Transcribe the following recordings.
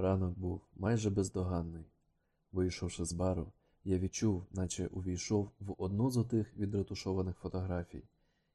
Ранок був майже бездоганний. Вийшовши з бару, я відчув, наче увійшов в одну з отих відретушованих фотографій,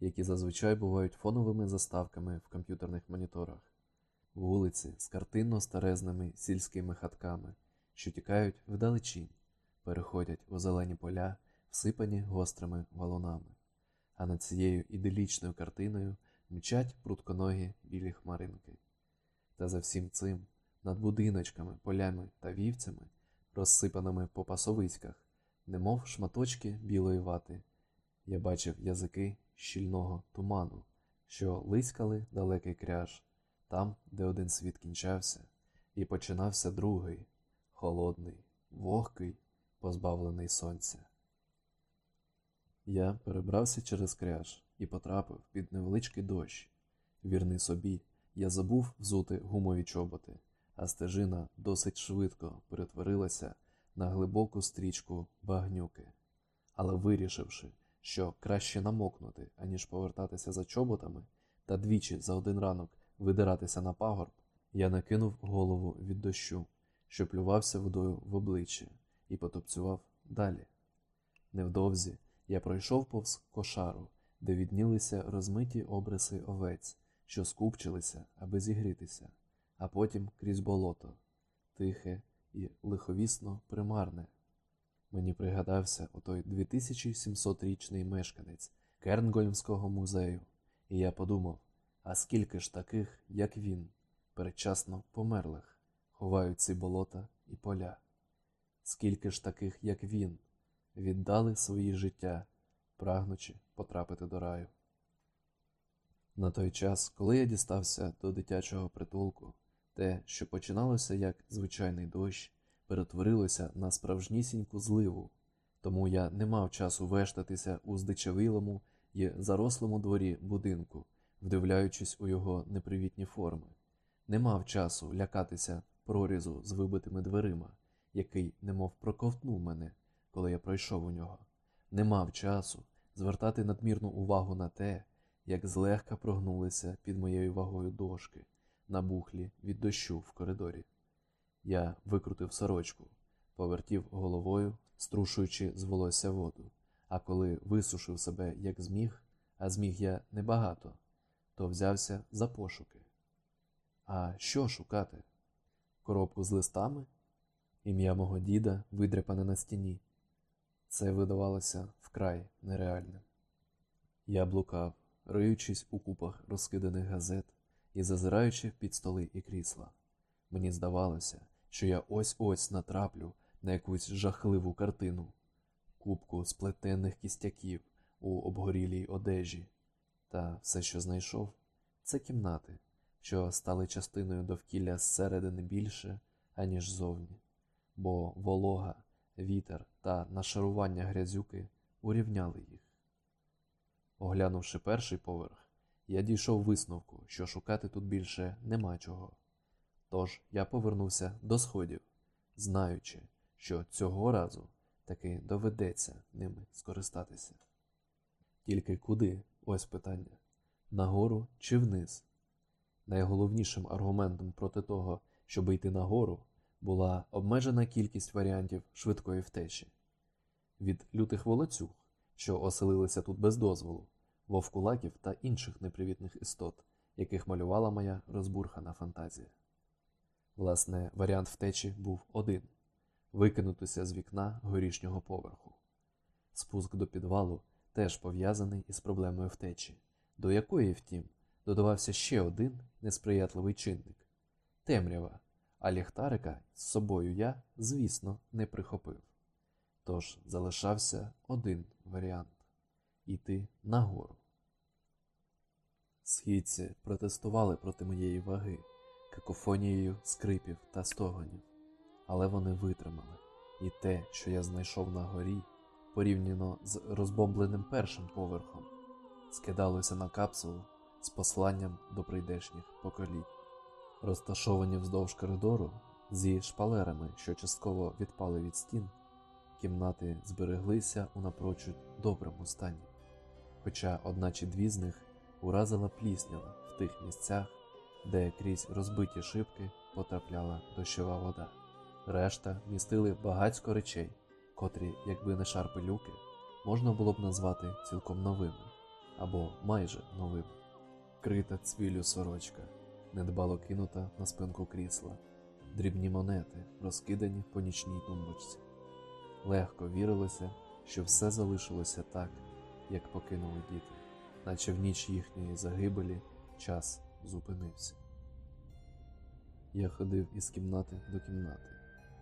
які зазвичай бувають фоновими заставками в комп'ютерних моніторах. Вулиці з картинно старезними сільськими хатками, що тікають вдалечінь, переходять у зелені поля, всипані гострими валунами. А над цією іделічною картиною мчать прутконогі білі хмаринки. Та за всім цим, над будиночками, полями та вівцями, розсипаними по пасовиськах, немов шматочки білої вати, я бачив язики щільного туману, що лиськали далекий кряж, там, де один світ кінчався, і починався другий, холодний, вогкий, позбавлений сонця. Я перебрався через кряж і потрапив під невеличкий дощ. Вірний собі, я забув взути гумові чоботи, а стежина досить швидко перетворилася на глибоку стрічку багнюки. Але вирішивши, що краще намокнути, аніж повертатися за чоботами, та двічі за один ранок видиратися на пагорб, я накинув голову від дощу, що плювався водою в обличчя, і потопцював далі. Невдовзі я пройшов повз кошару, де віднілися розмиті обриси овець, що скупчилися, аби зігрітися, а потім крізь болото, тихе і лиховісно примарне. Мені пригадався отой 2700-річний мешканець Кернгольмського музею, і я подумав, а скільки ж таких, як він, передчасно померлих, ховають ці болота і поля? Скільки ж таких, як він, віддали свої життя, прагнучи потрапити до раю? На той час, коли я дістався до дитячого притулку, те, що починалося як звичайний дощ, перетворилося на справжнісіньку зливу, тому я не мав часу вештатися у здичавілому і зарослому дворі будинку, вдивляючись у його непривітні форми, не мав часу лякатися прорізу з вибитими дверима, який немов проковтнув мене, коли я пройшов у нього, не мав часу звертати надмірну увагу на те, як злегка прогнулися під моєю вагою дошки, набухлі від дощу в коридорі. Я викрутив сорочку, повертів головою, струшуючи з волосся воду, а коли висушив себе як зміг, а зміг я небагато, то взявся за пошуки. А що шукати? Коробку з листами? Ім'я мого діда видряпане на стіні. Це видавалося вкрай нереальним. Я блукав, риючись у купах розкиданих газет і зазираючи під столи і крісла. Мені здавалося, що я ось-ось натраплю на якусь жахливу картину, кубку сплетених кістяків у обгорілій одежі, та все, що знайшов, це кімнати, що стали частиною довкілля зсередини більше, аніж зовні, бо волога, вітер та нашарування грязюки урівняли їх. Оглянувши перший поверх, я дійшов висновку, що шукати тут більше нема чого. Тож я повернувся до сходів, знаючи, що цього разу таки доведеться ними скористатися. Тільки куди ось питання нагору чи вниз? Найголовнішим аргументом проти того, щоб йти нагору, була обмежена кількість варіантів швидкої втечі від лютих волоцюг, що оселилися тут без дозволу, вовкулаків та інших непривітних істот, яких малювала моя розбурхана фантазія. Власне, варіант втечі був один викинутися з вікна горішнього поверху. Спуск до підвалу теж пов'язаний із проблемою втечі, до якої, втім, додавався ще один несприятливий чинник темрява, а ліхтарика з собою я, звісно, не прихопив. Тож залишався один варіант іти нагору. Східці протестували проти моєї ваги какофонією скрипів та стогонів, але вони витримали, і те, що я знайшов на горі, порівняно з розбомбленим першим поверхом, скидалося на капсулу з посланням до прийдешніх поколінь, розташовані вздовж коридору зі шпалерами, що частково відпали від стін. Кімнати збереглися у напрочуд доброму стані, хоча одна чи дві з них уразила пліснява в тих місцях, де крізь розбиті шибки потрапляла дощова вода. Решта містили багацько речей, котрі, якби не шарпи люки, можна було б назвати цілком новими або майже новими. Крита цвілю сорочка, недбало кинута на спинку крісла, дрібні монети, розкидані по нічній тумбочці. Легко вірилося, що все залишилося так, як покинули діти, наче в ніч їхньої загибелі час зупинився. Я ходив із кімнати до кімнати,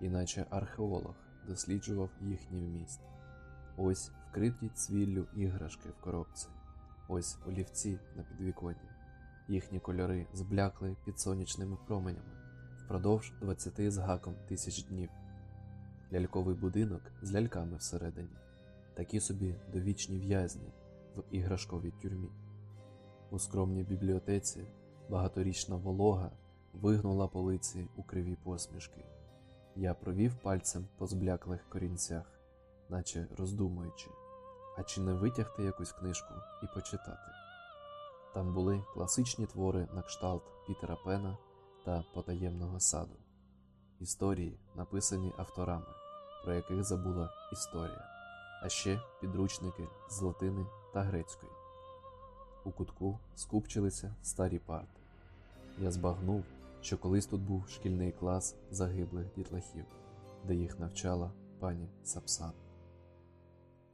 іначе археолог досліджував їхній вміст. Ось вкриті цвіллю іграшки в коробці, ось олівці на підвіконні. Їхні кольори зблякли під сонячними променями впродовж 20 з гаком тисяч днів. Ляльковий будинок з ляльками всередині, такі собі довічні в'язні в іграшковій тюрмі. У скромній бібліотеці багаторічна волога вигнула полиці у криві посмішки. Я провів пальцем по збляклих корінцях, наче роздумуючи, а чи не витягти якусь книжку і почитати. Там були класичні твори на кшталт Пітера Пена та потаємного саду, історії, написані авторами, про яких забула історія, а ще підручники з латини та грецької. У кутку скупчилися старі парти. Я збагнув, що колись тут був шкільний клас загиблих дітлахів, де їх навчала пані Сапсан.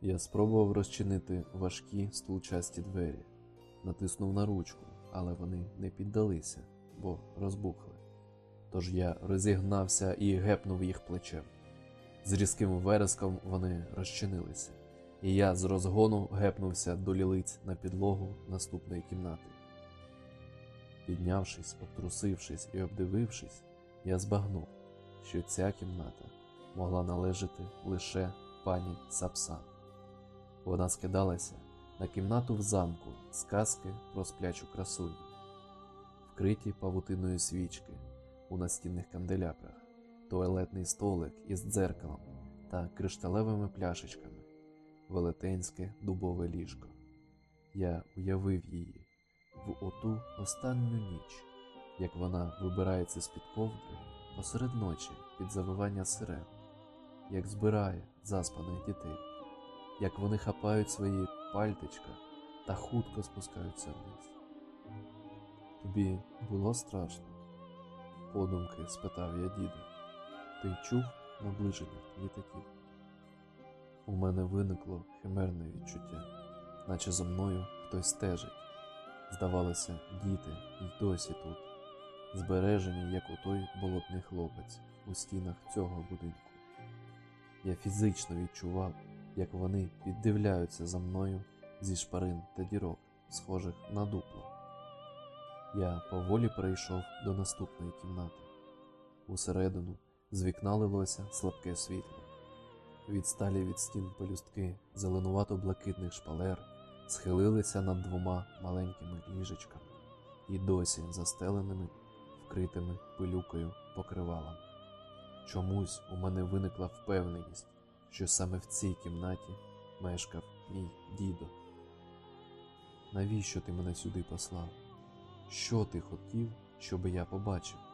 Я спробував розчинити важкі стулчасті двері, натиснув на ручку, але вони не піддалися, бо розбухли. Тож я розігнався і гепнув їх плечем. З різким вереском вони розчинилися, і я з розгону гепнувся до лілиць на підлогу наступної кімнати. Піднявшись, обтрусившись і обдивившись, я збагнув, що ця кімната могла належати лише пані Сапсан. Вона скидалася на кімнату в замку сказки про сплячу красуню, вкриті павутиною свічки у настінних канделябрах, туалетний столик із дзеркалом та кришталевими пляшечками, велетенське дубове ліжко. Я уявив її в оту останню ніч, як вона вибирається з-під ковдри посеред ночі під завивання сирен, як збирає заспаних дітей, як вони хапають свої пальтичка та хутко спускаються вниз. Тобі було страшно? подумки спитав я діда. Ти чув наближення літаків? У мене виникло химерне відчуття, наче за мною хтось стежить. Здавалося, діти й досі тут, збережені, як у той болотний хлопець у стінах цього будинку. Я фізично відчував, як вони піддивляються за мною зі шпарин та дірок, схожих на дупло. Я поволі перейшов до наступної кімнати. Усередину з вікна лилося слабке світло. Відсталі від стін пелюстки зеленувато-блакитних шпалер схилилися над двома маленькими ліжечками і досі застеленими, вкритими пилюкою покривалами. Чомусь у мене виникла впевненість, що саме в цій кімнаті мешкав мій дідо. Навіщо ти мене сюди послав? Що ти хотів, щоб я побачив?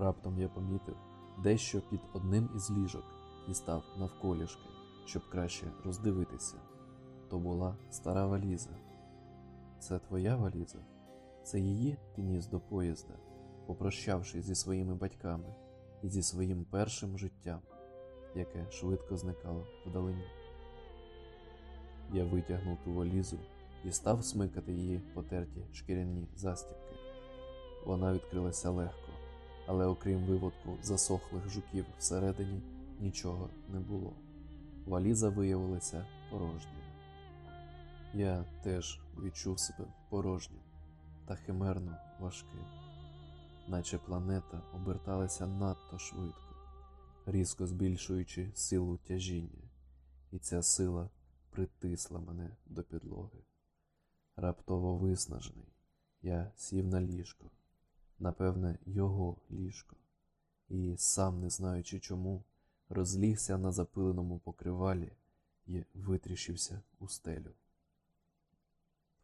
Раптом я помітив дещо під одним із ліжок і став навколішки, щоб краще роздивитися. То була стара валіза. Це твоя валіза? Це її ти ніс до поїзда, попрощавшись зі своїми батьками і зі своїм першим життям, яке швидко зникало вдалині. Я витягнув ту валізу і став смикати її потерті шкіряні застібки. Вона відкрилася легко, але окрім виводку засохлих жуків всередині нічого не було. Валіза виявилася порожньою. Я теж відчув себе порожнім та химерно важким, наче планета оберталася надто швидко, різко збільшуючи силу тяжіння, і ця сила притисла мене до підлоги. Раптово виснажений, я сів на ліжко, напевне, його ліжко, і, сам не знаючи чому, розлігся на запиленому покривалі і витріщився у стелю.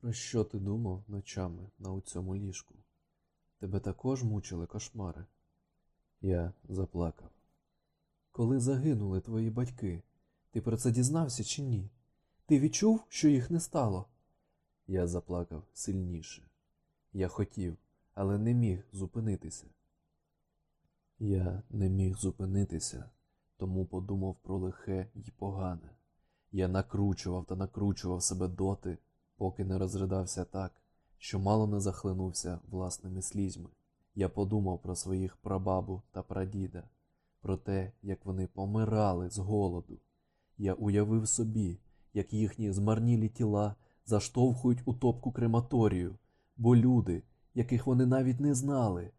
Про що ти думав ночами на цьому ліжку? Тебе також мучили кошмари? Я заплакав. Коли загинули твої батьки, ти про це дізнався чи ні? Ти відчув, що їх не стало? Я заплакав сильніше. Я хотів, але не міг зупинитися. Я не міг зупинитися, тому подумав про лихе й погане. Я накручував та накручував себе доти, поки не розридався так, що мало не захлинувся власними слізьми. Я подумав про своїх прабабу та прадіда, про те, як вони помирали з голоду. Я уявив собі, як їхні змарнілі тіла заштовхують у топку крематорію, бо люди, яких вони навіть не знали,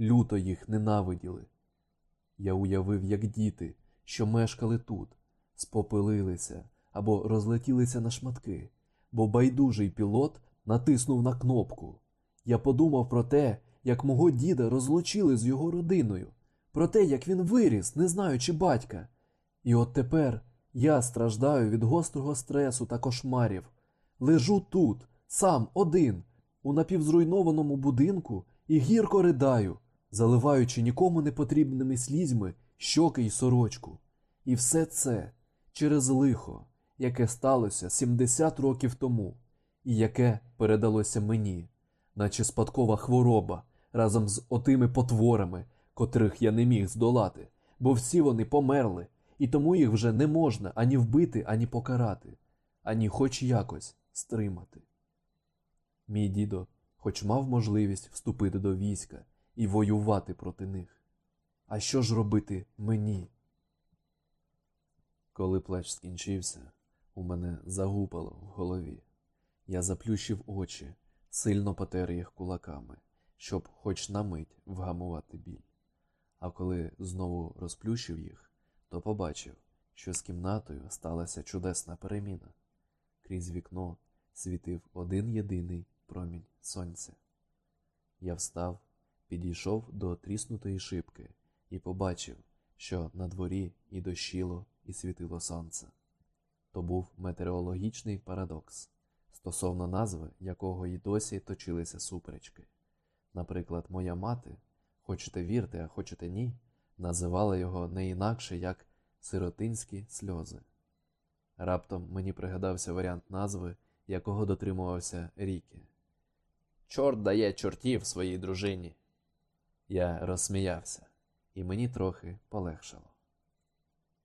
люто їх ненавиділи. Я уявив, як діти, що мешкали тут, спопилилися або розлетілися на шматки, бо байдужий пілот натиснув на кнопку. Я подумав про те, як мого діда розлучили з його родиною, про те, як він виріс, не знаючи батька. І от тепер я страждаю від гострого стресу та кошмарів. Лежу тут, сам один, у напівзруйнованому будинку і гірко ридаю, заливаючи нікому не потрібними слізьми щоки й сорочку. І все це через лихо, яке сталося 70 років тому, і яке передалося мені, наче спадкова хвороба разом з отими потворами, котрих я не міг здолати, бо всі вони померли, і тому їх вже не можна ані вбити, ані покарати, ані хоч якось стримати. Мій дідо хоч мав можливість вступити до війська і воювати проти них. А що ж робити мені? Коли плач скінчився, у мене загупало в голові. Я заплющив очі, сильно потер їх кулаками, щоб хоч на мить вгамувати біль. А коли знову розплющив їх, то побачив, що з кімнатою сталася чудесна переміна. Крізь вікно світив один єдиний промінь сонця. Я встав, підійшов до тріснутої шибки і побачив, що на дворі і дощило, і світило сонце. То був метеорологічний парадокс, стосовно назви якого й досі точилися суперечки. Наприклад, моя мати, хочете вірте, а хочете ні, називала його не інакше як сиротинські сльози. Раптом мені пригадався варіант назви, якого дотримувався Рікі. Чорт дає чортів своїй дружині. Я розсміявся, і мені трохи полегшало.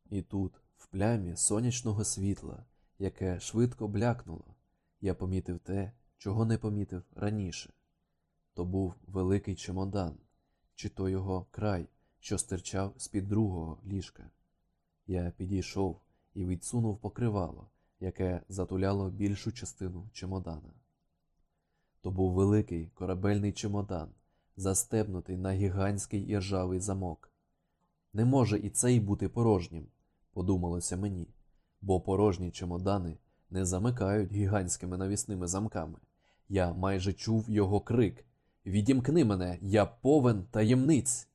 І тут, в плямі сонячного світла, яке швидко блякнуло, я помітив те, чого не помітив раніше. То був великий чемодан, чи то його край, що стирчав з-під другого ліжка. Я підійшов і відсунув покривало, яке затуляло більшу частину чемодана. То був великий корабельний чемодан, застебнутий на гігантський іржавий замок. Не може і цей бути порожнім, подумалося мені, бо порожні чемодани не замикають гігантськими навісними замками. Я майже чув його крик Відімкни мене, я повен таємниць.